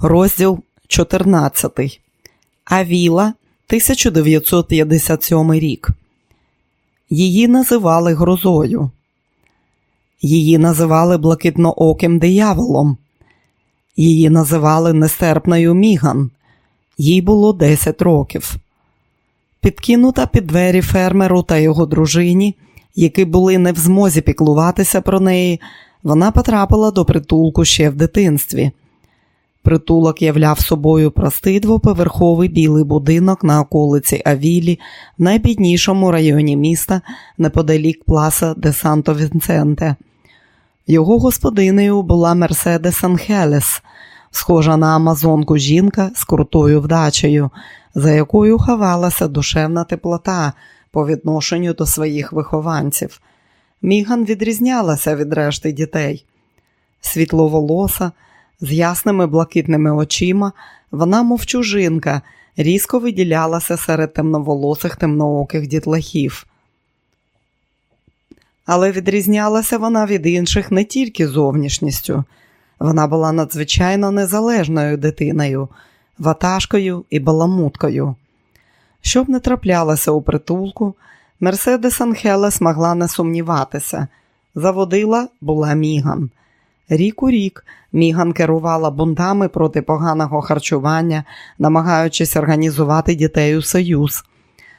Розділ 14. Авіла, 1957 рік. Її називали грозою. Її називали блакитнооким дияволом. Її називали нестерпною Міган. Їй було 10 років. Підкинута під двері фермеру та його дружині, які були не в змозі піклуватися про неї, вона потрапила до притулку ще в дитинстві. Притулок являв собою простий двоповерховий білий будинок на околиці Авілі в найбіднішому районі міста неподалік пласа де Санто Вінценте. Його господинею була Мерседес Анхелес, схожа на амазонку жінка з крутою вдачею, за якою ховалася душевна теплота по відношенню до своїх вихованців. Міган відрізнялася від решти дітей. Світловолоса, з ясними блакитними очима, вона, мов чужинка, різко виділялася серед темноволосих темнооких дітлахів. Але відрізнялася вона від інших не тільки зовнішністю. Вона була надзвичайно незалежною дитиною, ватажкою і баламуткою. Щоб не траплялося у притулку, Мерседес Анхелес могла не сумніватися. Заводила була Міган. Рік у рік Міган керувала бунтами проти поганого харчування, намагаючись організувати дітей у союз.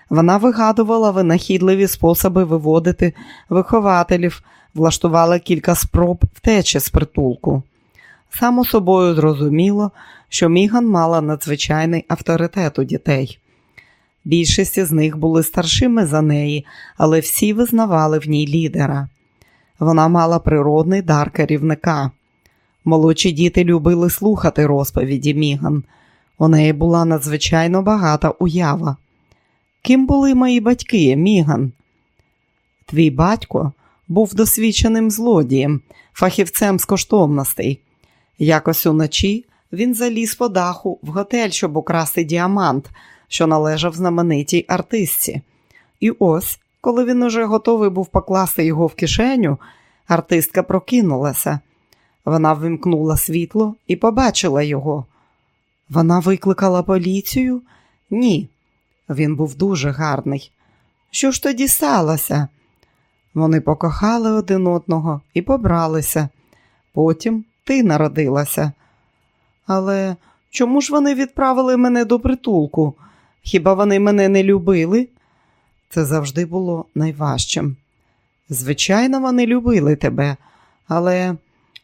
Вона вигадувала винахідливі способи виводити вихователів, влаштувала кілька спроб втечі з притулку. Само собою зрозуміло, що Міган мала надзвичайний авторитет у дітей. Більшість з них були старшими за неї, але всі визнавали в ній лідера. Вона мала природний дар керівника. Молодші діти любили слухати розповіді Міган. У неї була надзвичайно багата уява. Ким були мої батьки, Міган? Твій батько був досвідченим злодієм, фахівцем з коштовностей. Якось уночі він заліз по даху в готель, щоб украсти діамант, що належав знаменитій артистці. І ось, коли він уже готовий був покласти його в кишеню, артистка прокинулася. Вона вимкнула світло і побачила його. Вона викликала поліцію? Ні. Він був дуже гарний. Що ж тоді сталося? Вони покохали один одного і побралися. Потім ти народилася. Але чому ж вони відправили мене до притулку? Хіба вони мене не любили? Це завжди було найважчим. Звичайно, вони любили тебе, але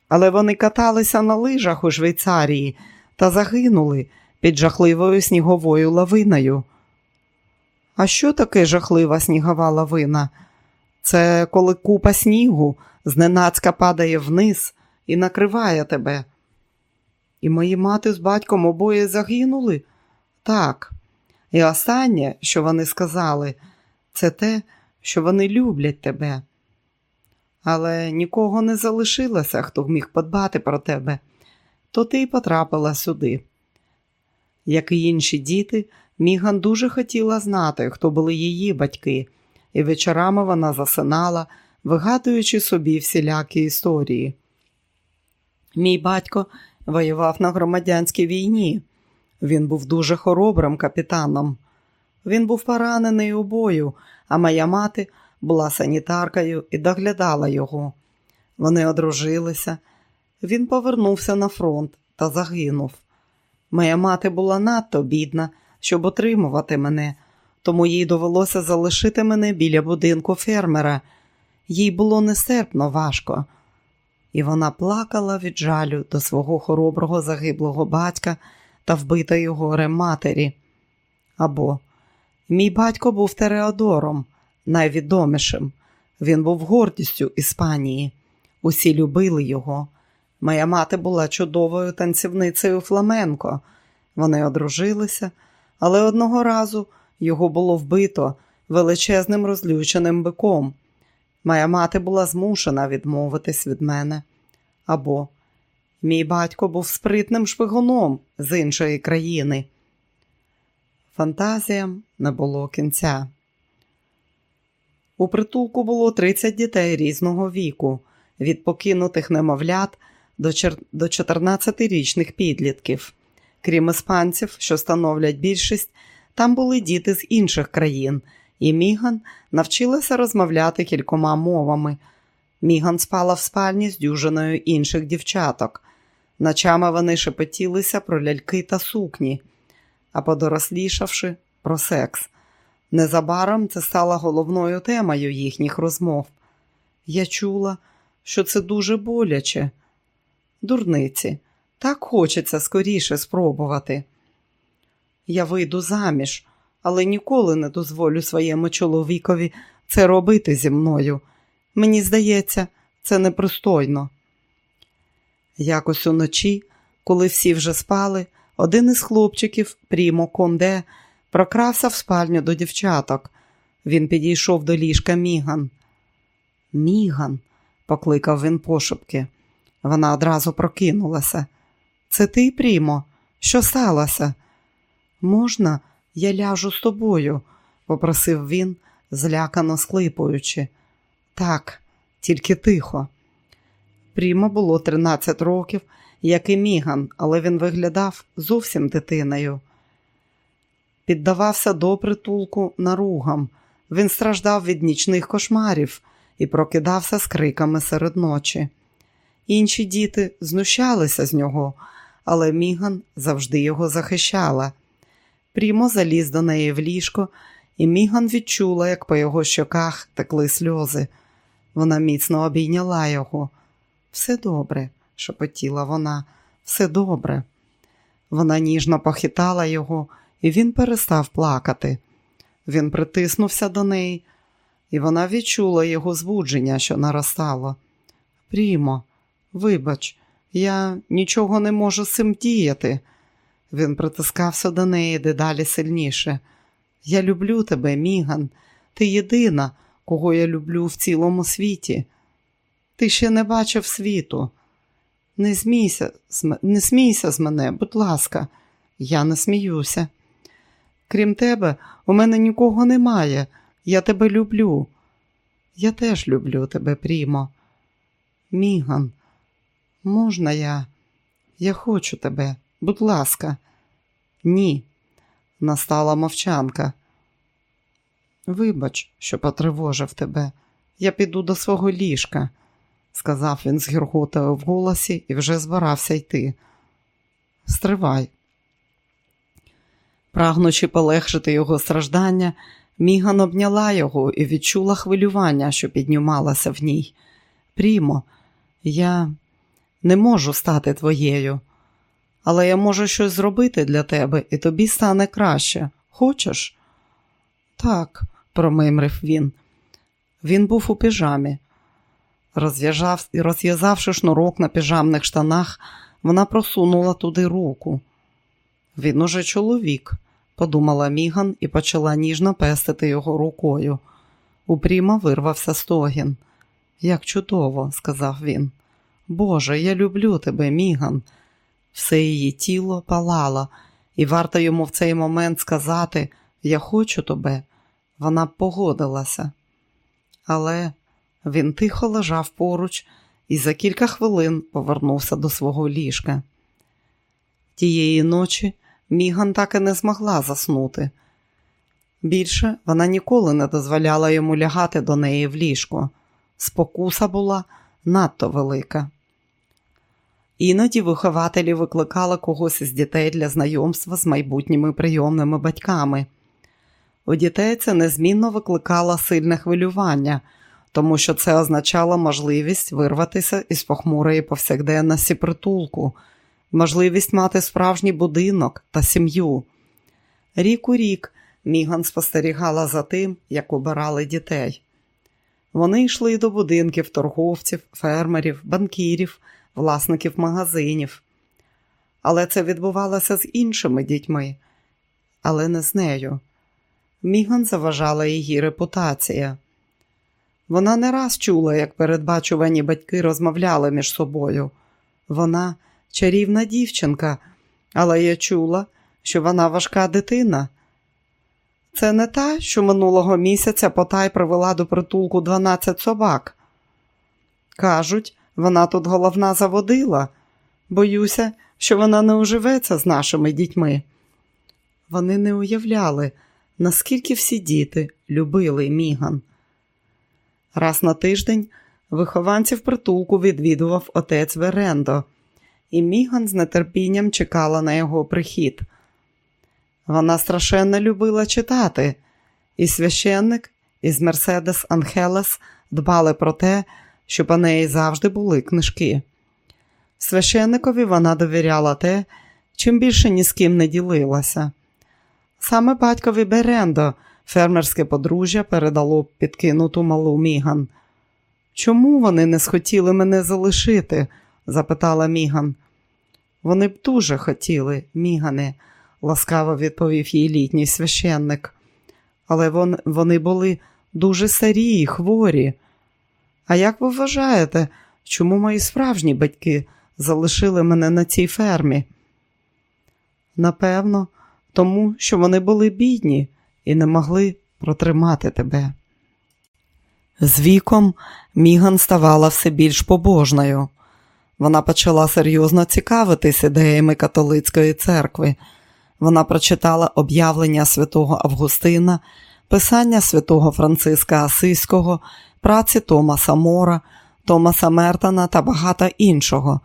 але вони каталися на лижах у Швейцарії та загинули під жахливою сніговою лавиною. А що таке жахлива снігова лавина? Це коли купа снігу зненацька падає вниз і накриває тебе. І мої мати з батьком обоє загинули? Так. І останнє, що вони сказали, це те, що вони люблять тебе. Але нікого не залишилося, хто міг подбати про тебе, то ти й потрапила сюди. Як і інші діти, Міган дуже хотіла знати, хто були її батьки, і вечорами вона засинала, вигадуючи собі всілякі історії. Мій батько воював на громадянській війні. Він був дуже хоробрим капітаном. Він був поранений у бою, а моя мати була санітаркою і доглядала його. Вони одружилися. Він повернувся на фронт та загинув. Моя мати була надто бідна, щоб отримувати мене, тому їй довелося залишити мене біля будинку фермера. Їй було нестерпно важко. І вона плакала від жалю до свого хороброго загиблого батька та вбитої горем матері. Або мій батько був Тереодором, найвідомішим. Він був гордістю Іспанії. Усі любили його. Моя мати була чудовою танцівницею Фламенко. Вони одружилися, але одного разу його було вбито величезним розлюченим биком. Моя мати була змушена відмовитись від мене. Або мій батько був спритним шпигуном з іншої країни. Фантазіям не було кінця. У притулку було 30 дітей різного віку, від покинутих немовлят до 14-річних підлітків. Крім іспанців, що становлять більшість, там були діти з інших країн, і Міган навчилася розмовляти кількома мовами. Міган спала в спальні з дюжиною інших дівчаток. Ночами вони шепотілися про ляльки та сукні, а подорослішавши про секс. Незабаром це стало головною темою їхніх розмов. Я чула, що це дуже боляче. Дурниці, так хочеться скоріше спробувати. Я вийду заміж, але ніколи не дозволю своєму чоловікові це робити зі мною. Мені здається, це непристойно. Якось уночі, коли всі вже спали, один із хлопчиків, Прімо Конде, прокрався в спальню до дівчаток. Він підійшов до ліжка Міган. Міган, покликав він пошепки. Вона одразу прокинулася. Це ти, Прімо? Що сталося? Можна, я ляжу з тобою, попросив він, злякано склипуючи. Так, тільки тихо. Прімо було 13 років, як і Міган, але він виглядав зовсім дитиною. Піддавався до притулку наругам. Він страждав від нічних кошмарів і прокидався з криками серед ночі. Інші діти знущалися з нього, але Міган завжди його захищала. Прімо заліз до неї в ліжко, і Міган відчула, як по його щоках текли сльози. Вона міцно обійняла його. Все добре, шепотіла вона, все добре. Вона ніжно похитала його, і він перестав плакати. Він притиснувся до неї, і вона відчула його збудження, що наростало. Прімо, вибач, я нічого не можу з цим діяти. Він притискався до неї дедалі сильніше. Я люблю тебе, Міган, ти єдина, кого я люблю в цілому світі. Ти ще не бачив світу. Не змійся, не смійся з мене, будь ласка, я не сміюся. Крім тебе, у мене нікого немає. Я тебе люблю. Я теж люблю тебе, Прімо. Міган, можна я? Я хочу тебе, будь ласка, ні. Настала мовчанка. Вибач, що потривожив тебе. Я піду до свого ліжка, сказав він з гірготою в голосі і вже збирався йти. Стривай. Прагнучи полегшити його страждання, Міган обняла його і відчула хвилювання, що піднімалося в ній. Прімо, я не можу стати твоєю, але я можу щось зробити для тебе, і тобі стане краще. Хочеш? Так, промимрив він. Він був у піжамі. Розв'язав, розв'язавши шнурок на піжамних штанах, вона просунула туди руку. Він уже чоловік, подумала Міган і почала ніжно пестити його рукою. У Пріма вирвався стогін. Як чудово, сказав він. Боже, я люблю тебе, Міган. Все її тіло палало, і варто йому в цей момент сказати Я хочу тебе. Вона погодилася. Але він тихо лежав поруч і за кілька хвилин повернувся до свого ліжка. Тієї ночі Міган так і не змогла заснути. Більше вона ніколи не дозволяла йому лягати до неї в ліжко. Спокуса була надто велика. Іноді вихователі викликали когось із дітей для знайомства з майбутніми прийомними батьками. У дітей це незмінно викликало сильне хвилювання, тому що це означало можливість вирватися із похмурої повсякденності притулку, можливість мати справжній будинок та сім'ю. Рік у рік Міган спостерігала за тим, як обирали дітей. Вони йшли до будинків торговців, фермерів, банкірів, власників магазинів. Але це відбувалося з іншими дітьми, але не з нею. Міган заважала її репутація. Вона не раз чула, як передбачувані батьки розмовляли між собою. Вона чарівна дівчинка, але я чула, що вона важка дитина. Це не та, що минулого місяця потай привела до притулку 12 собак. Кажуть, вона тут головна заводила. Боюся, що вона не уживеться з нашими дітьми. Вони не уявляли, наскільки всі діти любили Міган. Раз на тиждень вихованців притулку відвідував отець Верендо, і Міган з нетерпінням чекала на його прихід. Вона страшенно любила читати, і священник із Мерседес Анхелес дбали про те, щоб у неї завжди були книжки. Священникові вона довіряла те, чим більше ні з ким не ділилася. Саме батькові Берендо, фермерське подружжя, передало підкинуту малу Міган. Чому вони не схотіли мене залишити? запитала Міган. Вони б дуже хотіли, Мігане, ласкаво відповів їй літній священник. Але вон, вони були дуже старі і хворі. А як ви вважаєте, чому мої справжні батьки залишили мене на цій фермі? Напевно, тому що вони були бідні і не могли протримати тебе. З віком Міган ставала все більш побожною. Вона почала серйозно цікавитись ідеями католицької церкви. Вона прочитала об'явлення святого Августина, писання святого Франциска Асиського, праці Томаса Мора, Томаса Мертона та багато іншого.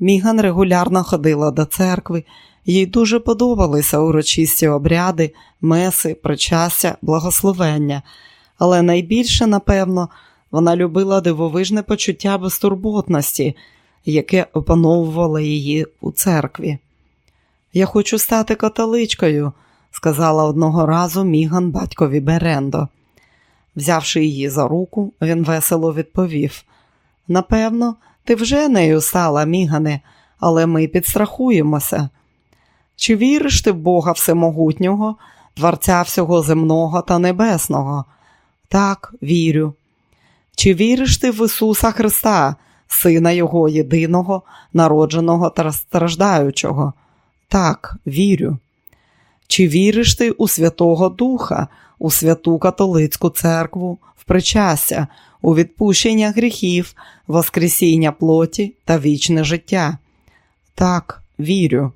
Міган регулярно ходила до церкви, їй дуже подобалися урочисті обряди, меси, причастя, благословення, але найбільше, напевно, вона любила дивовижне почуття безтурботності, яке опановувало її у церкві. Я хочу стати католичкою, сказала одного разу Міган батькові Берендо. Взявши її за руку, він весело відповів: Напевно, ти вже нею стала, Мігане, але ми підстрахуємося. Чи віриш ти в Бога Всемогутнього, Творця всього земного та небесного? Так, вірю. Чи віриш ти в Ісуса Христа, Сина Його єдиного, народженого та страждаючого? Так, вірю. Чи віриш ти у Святого Духа, у святу католицьку церкву, в причастя, у відпущення гріхів, воскресіння плоті та вічне життя? Так, вірю.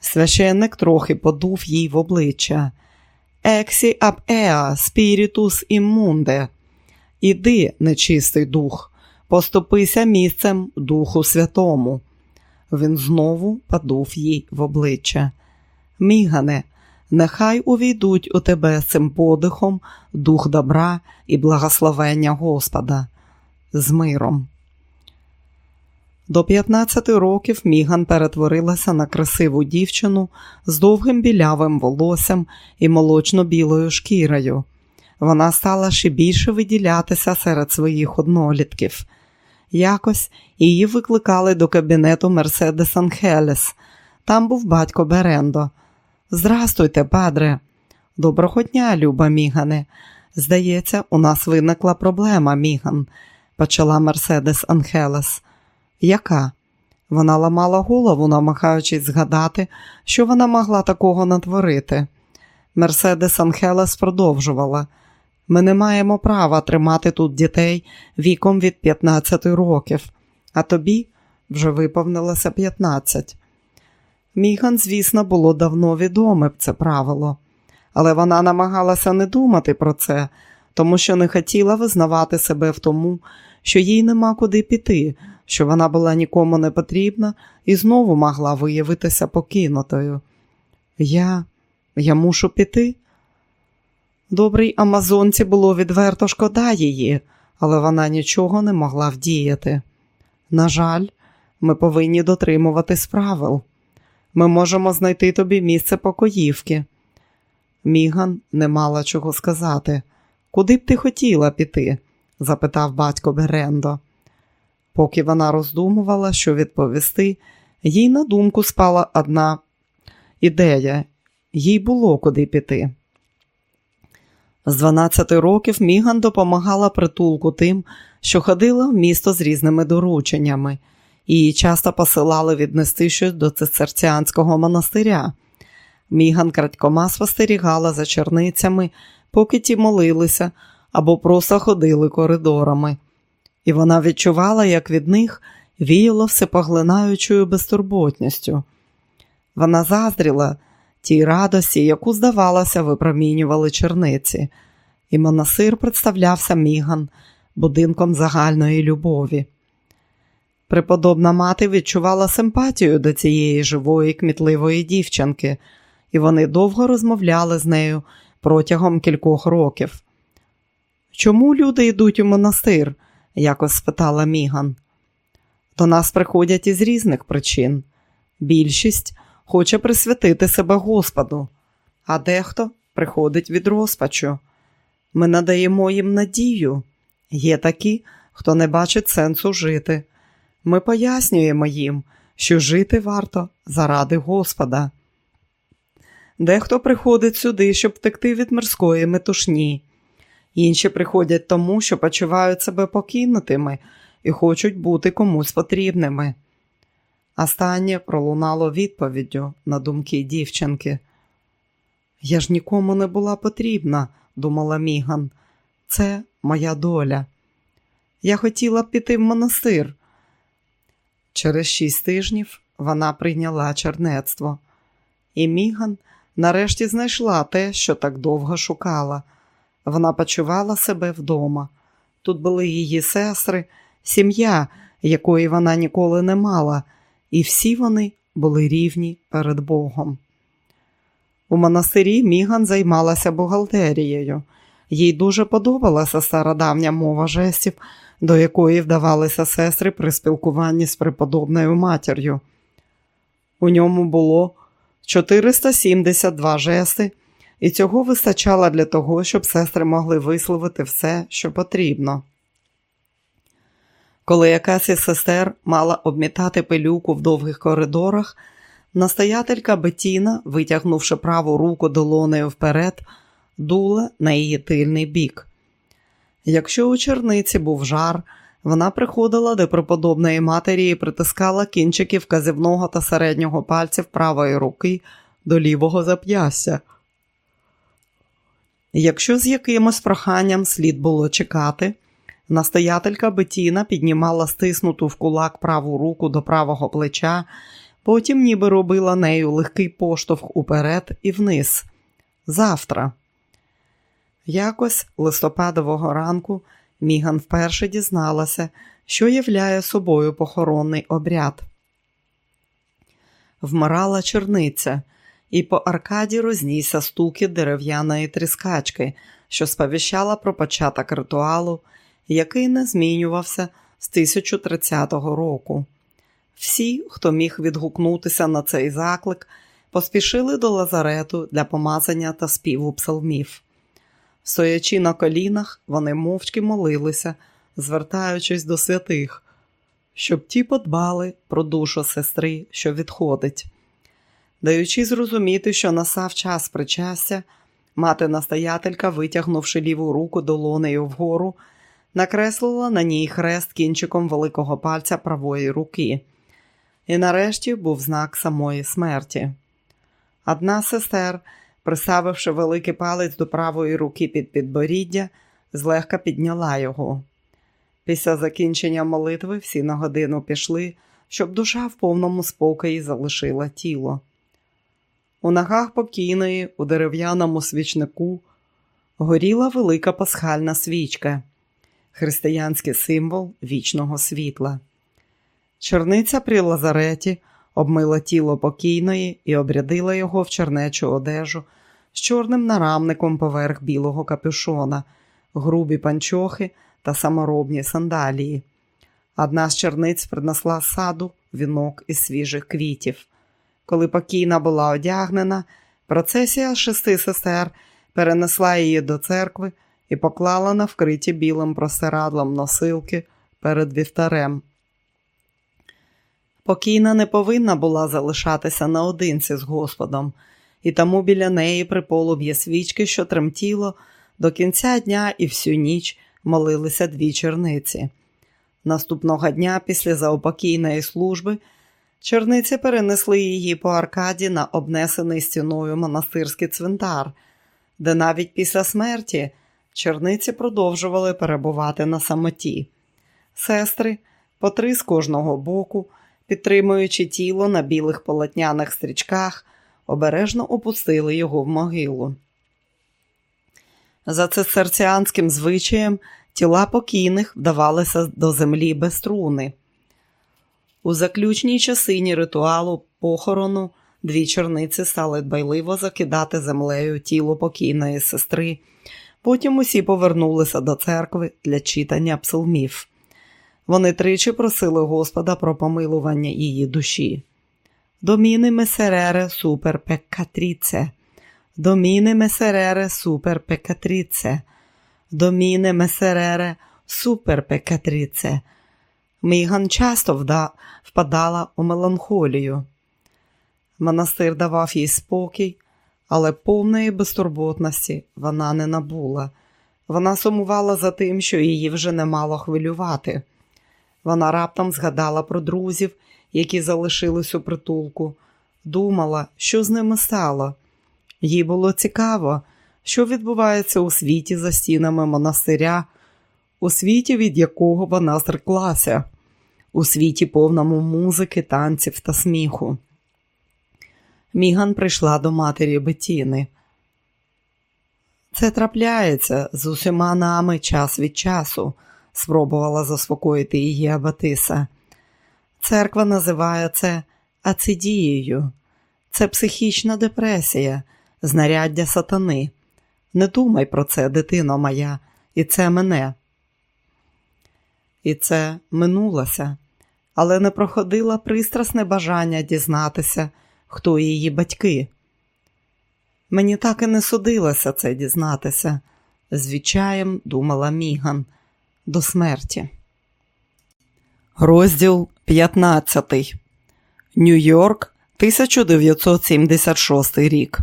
Священник трохи подув їй в обличчя. Ексі аб еа, спірітус іммунде. Іди, нечистий дух, поступися місцем Духу Святому. Він знову подув їй в обличчя. Мігане, нехай увійдуть у тебе цим подихом дух добра і благословення Господа з миром. До 15 років Міган перетворилася на красиву дівчину з довгим білявим волоссям і молочно-білою шкірою. Вона стала ще більше виділятися серед своїх однолітків. Якось її викликали до кабінету Мерседес Анхелес. Там був батько Берендо. Здрастуйте, падре. Доброго дня, Люба Мігане. Здається, у нас виникла проблема, Міган, почала Мерседес Анхелес. Яка? Вона ламала голову, намагаючись згадати, що вона могла такого натворити. Мерседес Анхелес продовжувала. Ми не маємо права тримати тут дітей віком від 15 років, а тобі вже виповнилося 15. Міган, звісно, було давно відоме це правило, але вона намагалася не думати про це, тому що не хотіла визнавати себе в тому, що їй нема куди піти, що вона була нікому не потрібна і знову могла виявитися покинутою. Я, я мушу піти. Добрій Амазонці було відверто шкода її, але вона нічого не могла вдіяти. На жаль, ми повинні дотримуватись правил. Ми можемо знайти тобі місце покоївки. Міган не мала чого сказати. Куди б ти хотіла піти? запитав батько Берендо. Поки вона роздумувала, що відповісти, їй на думку спала одна ідея їй було куди піти. З 12 років Міган допомагала притулку тим, що ходила в місто з різними дорученнями, її часто посилали віднести щось до цистерціанського монастиря. Міган крадькома спостерігала за черницями, поки ті молилися або просто ходили коридорами, і вона відчувала, як від них віяло всепоглинаючою безтурботністю. Вона заздріла тій радості, яку, здавалося, випромінювали черниці, і монасир представлявся міган будинком загальної любові. Преподобна мати відчувала симпатію до цієї живої, кмітливої дівчинки, і вони довго розмовляли з нею протягом кількох років. Чому люди йдуть у монастир? якось спитала Міган. До нас приходять із різних причин. Більшість хоче присвятити себе Господу, а дехто приходить від розпачу. Ми надаємо їм надію. Є такі, хто не бачить сенсу жити. Ми пояснюємо їм, що жити варто заради Господа. Дехто приходить сюди, щоб втекти від мирської метушні. Інші приходять тому, що почувають себе покинутими і хочуть бути комусь потрібними. Останнє пролунало відповіддю на думки дівчинки. Я ж нікому не була потрібна, думала Міган. Це моя доля. Я хотіла б піти в монастир. Через шість тижнів вона прийняла чернецтво, і Міган нарешті знайшла те, що так довго шукала. Вона почувала себе вдома. Тут були її сестри, сім'я, якої вона ніколи не мала, і всі вони були рівні перед Богом. У монастирі Міган займалася бухгалтерією. Їй дуже подобалася стародавня мова жестів, до якої вдавалися сестри при спілкуванні з преподобною матір'ю. У ньому було 472 жести, і цього вистачало для того, щоб сестри могли висловити все, що потрібно. Коли якась із сестер мала обмітати пилюку в довгих коридорах, настоятелька Бетіна, витягнувши праву руку долонею вперед, дула на її тильний бік. Якщо у черниці був жар, вона приходила до преподобної матері і притискала кінчики вказівного та середнього пальців правої руки до лівого зап'ястя. Якщо з якимось проханням слід було чекати, настоятелька Бетіна піднімала стиснуту в кулак праву руку до правого плеча, потім ніби робила нею легкий поштовх уперед і вниз. Завтра. Якось листопадового ранку Міган вперше дізналася, що являє собою похоронний обряд. Вмирала черниця, і по аркаді рознісся стуки дерев'яної тріскачки, що сповіщала про початок ритуалу, який не змінювався з 1030 року. Всі, хто міг відгукнутися на цей заклик, поспішили до лазарету для помазання та співу псалмів. Стоячи на колінах, вони мовчки молилися, звертаючись до святих, щоб ті подбали про душу сестри, що відходить. Даючи зрозуміти, що настав час причастя, мати настоятелька, витягнувши ліву руку долонею вгору, накреслила на ній хрест кінчиком великого пальця правої руки. І нарешті був знак самої смерті. Одна сестер приставивши великий палець до правої руки під підборіддя, злегка підняла його. Після закінчення молитви всі на годину пішли, щоб душа в повному спокої залишила тіло. У ногах покійної, у дерев'яному свічнику, горіла велика пасхальна свічка, християнський символ вічного світла. Черниця при лазареті обмила тіло покійної і обрядила його в чернечу одежу з чорним нарамником поверх білого капюшона, грубі панчохи та саморобні сандалії. Одна з черниць принесла саду вінок із свіжих квітів. Коли покійна була одягнена, процесія шести сестер перенесла її до церкви і поклала на вкриті білим простирадлом носилки перед вівтарем. Покійна не повинна була залишатися наодинці з Господом, і тому біля неї при полум'ї свічки, що тремтіло, до кінця дня і всю ніч молилися дві черниці. Наступного дня, після заупокійної служби, черниці перенесли її по аркаді на обнесений стіною монастирський цвинтар, де навіть після смерті черниці продовжували перебувати на самоті. Сестри по три з кожного боку, підтримуючи тіло на білих полотняних стрічках, обережно опустили його в могилу. За цистерціанським звичаєм тіла покійних вдавалися до землі без труни. У заключній часині ритуалу похорону дві чорниці стали дбайливо закидати землею тіло покійної сестри. Потім усі повернулися до церкви для читання псалмів. Вони тричі просили Господа про помилування її душі. Доміни месерере супер пеккатріце, доміни месерере супер пеккатріце, доміни месерере супер пеккатріце. Міган часто впадала у меланхолію. Монастир давав їй спокій, але повної безтурботності вона не набула. Вона сумувала за тим, що її вже не мало хвилювати. Вона раптом згадала про друзів, які залишились у притулку, думала, що з ними стало. Їй було цікаво, що відбувається у світі за стінами монастиря, у світі, від якого вона зреклася, у світі повному музики, танців та сміху. Міган прийшла до матері Бетіни. Це трапляється з усіма нами час від часу, спробувала заспокоїти її Абатиса. Церква називає це ацидією. Це психічна депресія, знаряддя сатани. Не думай про це, дитино моя, і це мене. І це минулося, але не проходило пристрасне бажання дізнатися, хто її батьки. Мені так і не судилося це дізнатися, звичаєм думала Міган до смерті. Розділ 15. Нью-Йорк, 1976 рік.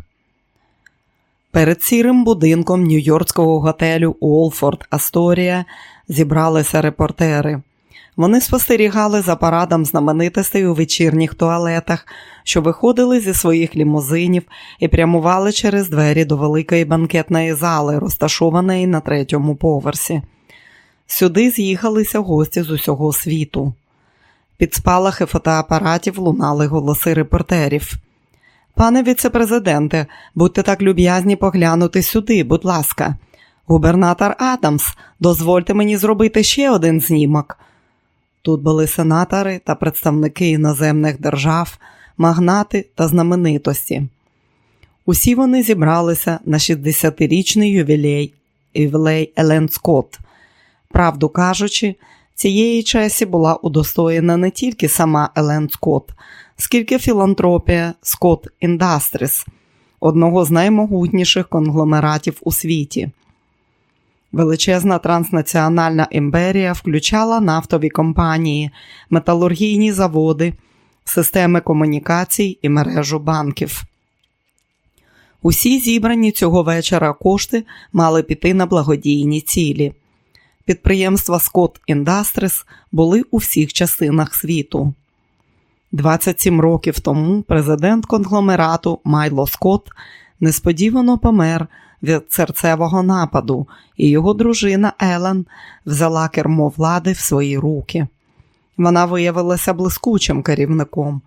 Перед сірим будинком нью-йоркського готелю Уолфорд Асторія зібралися репортери. Вони спостерігали за парадом знаменитостей у вечірніх туалетах, що виходили зі своїх лімузинів і прямували через двері до великої банкетної зали, розташованої на третьому поверсі. Сюди з'їхалися гості з усього світу. Під спалахи фотоапаратів лунали голоси репортерів. Пане віце-президенте, будьте так люб'язні поглянути сюди, будь ласка. Губернатор Адамс, дозвольте мені зробити ще один знімок. Тут були сенатори та представники іноземних держав, магнати та знаменитості. Усі вони зібралися на 60-річний ювілей ювілей Елен Скотт. Правду кажучи, цієї часі була удостоєна не тільки сама Елен Скотт, скільки філантропія Скотт Індастріс, одного з наймогутніших конгломератів у світі. Величезна транснаціональна імперія включала нафтові компанії, металургійні заводи, системи комунікацій і мережу банків. Усі зібрані цього вечора кошти мали піти на благодійні цілі. Підприємства Scott Industries були у всіх частинах світу. 27 років тому президент конгломерату Майло Скотт несподівано помер від серцевого нападу, і його дружина Елен взяла кермо влади в свої руки. Вона виявилася блискучим керівником,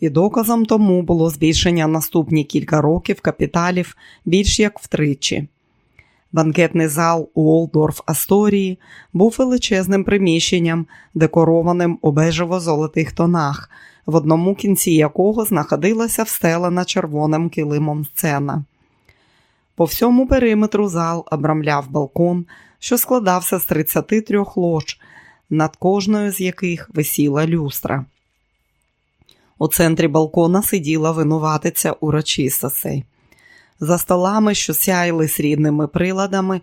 і доказом тому було збільшення наступні кілька років капіталів більш як втричі. Банкетний зал Уолдорф Асторії був величезним приміщенням, декорованим у бежево-золотих тонах, в одному кінці якого знаходилася встелена червоним килимом сцена. По всьому периметру зал обрамляв балкон, що складався з 33 лож, над кожною з яких висіла люстра. У центрі балкона сиділа винуватиця урочистостей. За столами, що сяйли срібними приладами,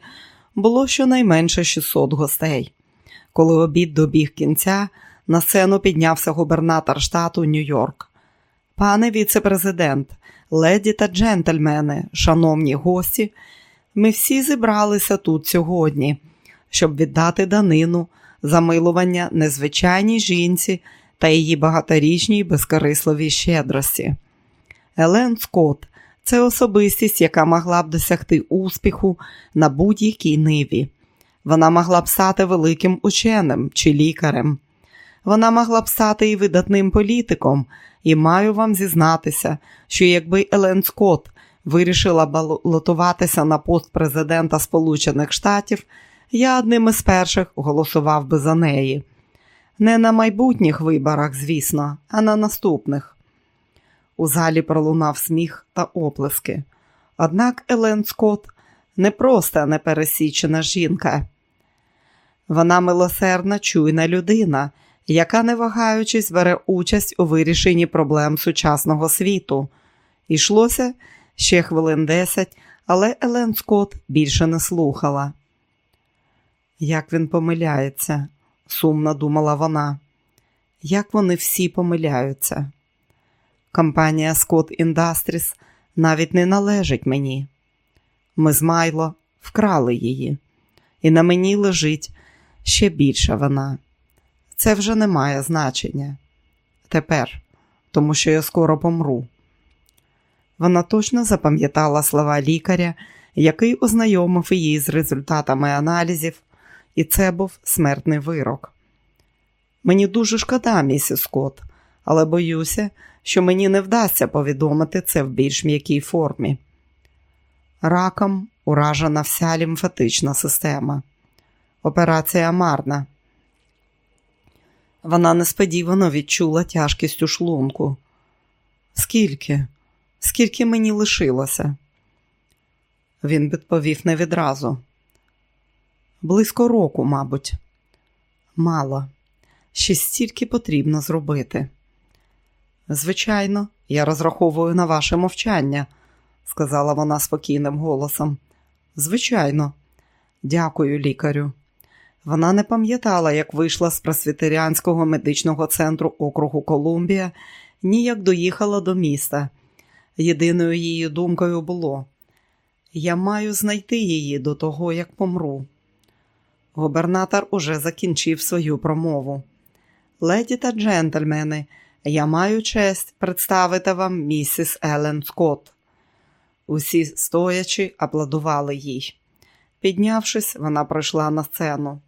було щонайменше 600 гостей. Коли обід добіг кінця, на сцену піднявся губернатор штату Нью-Йорк. Пане віце-президент, леді та джентльмени, шановні гості, ми всі зібралися тут сьогодні, щоб віддати данину, замилування незвичайній жінці та її багаторічній безкорисливій щедрості. Елен Скотт це особистість, яка могла б досягти успіху на будь-якій ниві. Вона могла б стати великим ученим чи лікарем. Вона могла б стати і видатним політиком, і маю вам зізнатися, що якби Елен Скотт вирішила балотуватися на пост президента Сполучених Штатів, я одним із перших голосував би за неї. Не на майбутніх виборах, звісно, а на наступних. У залі пролунав сміх та оплески. Однак Елен Скотт не просто непересічена жінка. Вона милосердна, чуйна людина, яка, не вагаючись, бере участь у вирішенні проблем сучасного світу. Ішлося ще хвилин десять, але Елен Скотт більше не слухала. Як він помиляється, сумно думала вона. Як вони всі помиляються. Компанія Scott Industries навіть не належить мені. Ми з Майло вкрали її, і на мені лежить ще більша вина. Це вже не має значення. Тепер, тому що я скоро помру. Вона точно запам'ятала слова лікаря, який ознайомив її з результатами аналізів, і це був смертний вирок. Мені дуже шкода, місіс Скотт, але боюся, що мені не вдасться повідомити це в більш м'якій формі. Раком уражена вся лімфатична система. Операція марна. Вона несподівано відчула тяжкість у шлунку. Скільки? Скільки мені лишилося? Він відповів не відразу. Близько року, мабуть. Мало. Ще стільки потрібно зробити. Звичайно, я розраховую на ваше мовчання, сказала вона спокійним голосом. Звичайно, дякую, лікарю. Вона не пам'ятала, як вийшла з пресвітеріанського медичного центру округу Колумбія, ні як доїхала до міста. Єдиною її думкою було я маю знайти її до того, як помру. Губернатор уже закінчив свою промову. Леді та джентльмени, я маю честь представити вам місіс Елен Скотт. Усі стоячи, аплодували їй. Піднявшись, вона пройшла на сцену.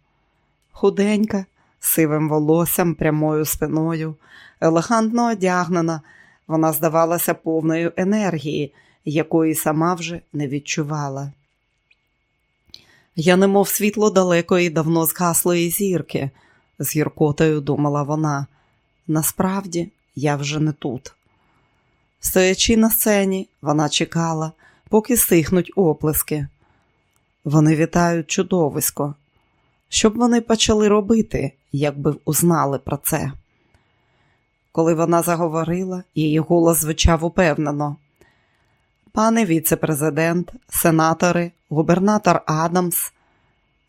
Худенька, сивим волоссям, прямою спиною, елегантно одягнена, вона здавалася повною енергії, якої сама вже не відчувала. Я немов світло далекої, давно згаслої зірки, з гіркотою думала вона. Насправді я вже не тут. Стоячи на сцені, вона чекала, поки стихнуть оплески. Вони вітають чудовисько. Що б вони почали робити, якби узнали про це? Коли вона заговорила, її голос звучав упевнено. Пане віце-президент, сенатори, губернатор Адамс.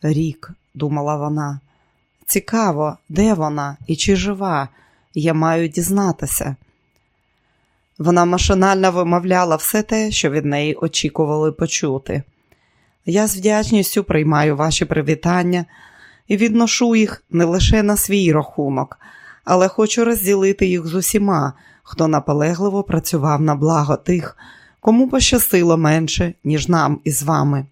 Рік, думала вона. Цікаво, де вона і чи жива? Я маю дізнатися. Вона машинально вимовляла все те, що від неї очікували почути. Я з вдячністю приймаю ваші привітання і відношу їх не лише на свій рахунок, але хочу розділити їх з усіма, хто наполегливо працював на благо тих, кому пощастило менше, ніж нам із вами.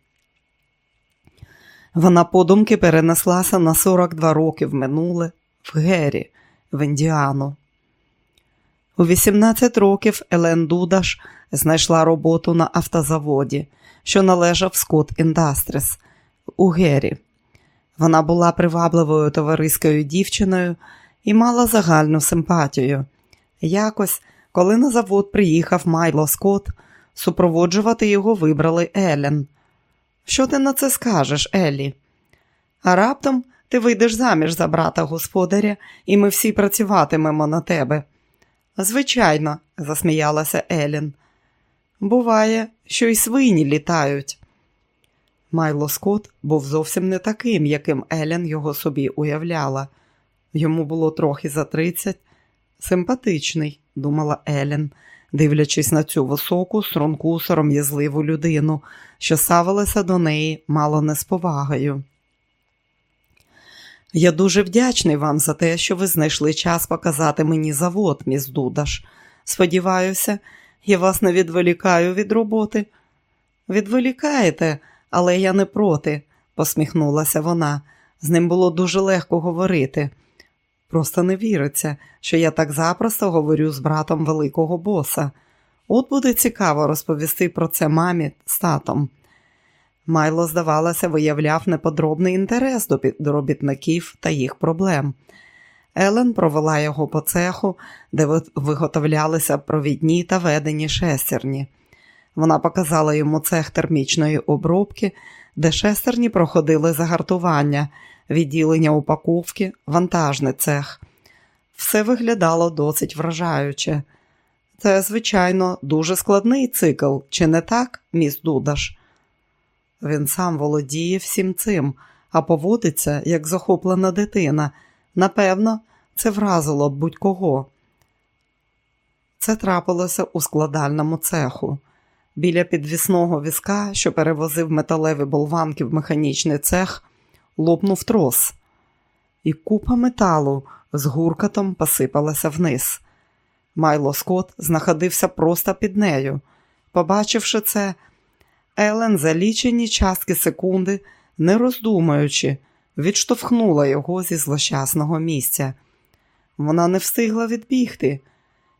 Вона подумки перенеслася на 42 роки в минуле в Гері, в Індіану. У 18 років Елен Дудаш знайшла роботу на автозаводі, що належав Scott Industries у Гері. Вона була привабливою товариською дівчиною і мала загальну симпатію. Якось, коли на завод приїхав Майло Скотт, супроводжувати його вибрали Елен. Що ти на це скажеш, Еллі? А раптом ти вийдеш заміж за брата господаря, і ми всі працюватимемо на тебе. Звичайно, засміялася Елін. Буває, що й свині літають. Майло Скотт був зовсім не таким, яким Елен його собі уявляла. Йому було трохи за тридцять. Симпатичний, думала Елен, дивлячись на цю високу, струнку, сором'язливу людину, що ставилася до неї мало не з повагою. Я дуже вдячний вам за те, що ви знайшли час показати мені завод, міс Дудаш. Сподіваюся, я вас не відволікаю від роботи. Відволікаєте, але я не проти, посміхнулася вона. З ним було дуже легко говорити. Просто не віриться, що я так запросто говорю з братом великого боса. От буде цікаво розповісти про це мамі з татом. Майло, здавалося, виявляв неподробний інтерес до робітників та їх проблем. Елен провела його по цеху, де виготовлялися провідні та ведені шестерні. Вона показала йому цех термічної обробки, де шестерні проходили загартування, відділення упаковки, вантажний цех. Все виглядало досить вражаюче. Це, звичайно, дуже складний цикл, чи не так, міс Дудаш? Він сам володіє всім цим, а поводиться, як захоплена дитина. Напевно, це вразило б будь-кого. Це трапилося у складальному цеху. Біля підвісного візка, що перевозив металеві болванки в механічний цех, лопнув трос, і купа металу з гуркатом посипалася вниз. Майло Скотт знаходився просто під нею. Побачивши це, Елен за лічені частки секунди, не роздумаючи, відштовхнула його зі злощасного місця. Вона не встигла відбігти,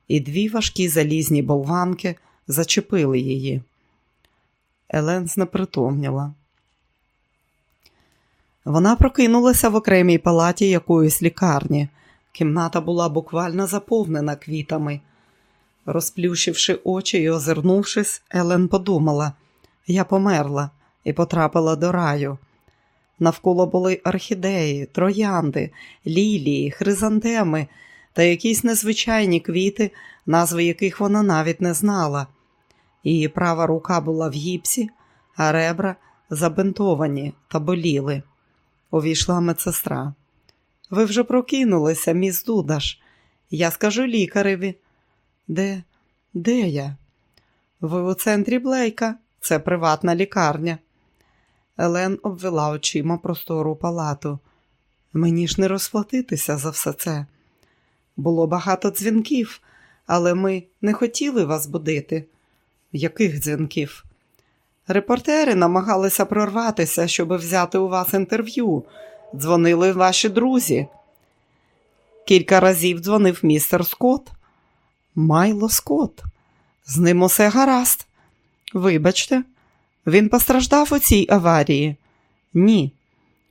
і дві важкі залізні болванки зачепили її. Елен знепритомніла. Вона прокинулася в окремій палаті якоїсь лікарні. Кімната була буквально заповнена квітами. Розплющивши очі і озирнувшись, Елен подумала я померла і потрапила до раю. Навколо були орхідеї, троянди, лілії, хризантеми та якісь незвичайні квіти, назви яких вона навіть не знала. Її права рука була в гіпсі, а ребра забинтовані та боліли. Увійшла медсестра. Ви вже прокинулися, міс Дудаш. Я скажу лікареві. Де? Де я? Ви у центрі Блейка, це приватна лікарня. Елен обвела очима простору палату. Мені ж не розплатитися за все це. Було багато дзвінків, але ми не хотіли вас будити. Яких дзвінків? Репортери намагалися прорватися, щоб взяти у вас інтерв'ю. Дзвонили ваші друзі. Кілька разів дзвонив містер Скотт. Майло Скотт. З ним усе гаразд. Вибачте, він постраждав у цій аварії? Ні.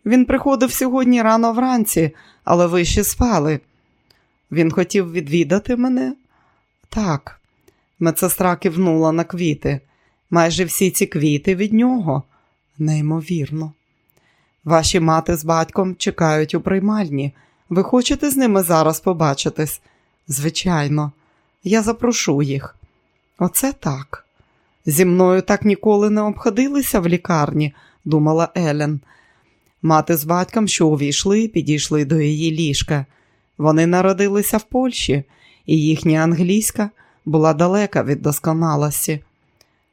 Він приходив сьогодні рано вранці, але ви ще спали. Він хотів відвідати мене? Так. Медсестра кивнула на квіти. Майже всі ці квіти від нього. Неймовірно. Ваші мати з батьком чекають у приймальні. Ви хочете з ними зараз побачитись? Звичайно, я запрошу їх. Оце так. Зі мною так ніколи не обходилися в лікарні, думала Елен. Мати з батьком, що увійшли, підійшли до її ліжка. Вони народилися в Польщі, і їхня англійська була далека від досконалості.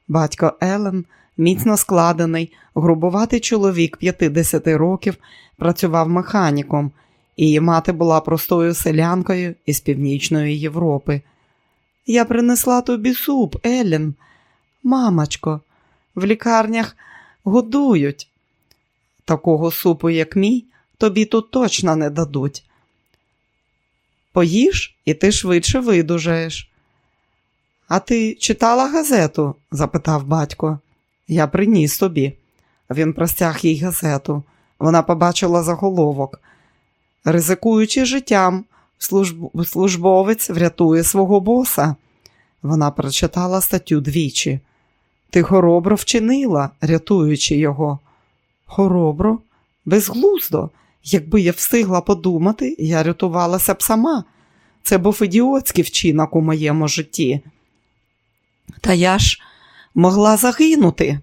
Батько Елен, міцно складений, грубуватий чоловік 50 років, працював механіком, її мати була простою селянкою із Північної Європи. Я принесла тобі суп, Елен. Мамочко, в лікарнях годують. Такого супу, як мій, тобі тут точно не дадуть. Поїж і ти швидше видужаєш. А ти читала газету? запитав батько. Я приніс тобі. Він простяг їй газету. Вона побачила заголовок. Ризикуючи життям, служб... службовець врятує свого боса. Вона прочитала статтю двічі. Ти хоробро вчинила, рятуючи його. Хоробро, безглуздо. Якби я встигла подумати, я рятувалася б сама. Це був ідіотський вчинок у моєму житті. Та я ж могла загинути.